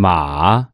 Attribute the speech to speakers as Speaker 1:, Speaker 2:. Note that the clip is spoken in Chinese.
Speaker 1: 马。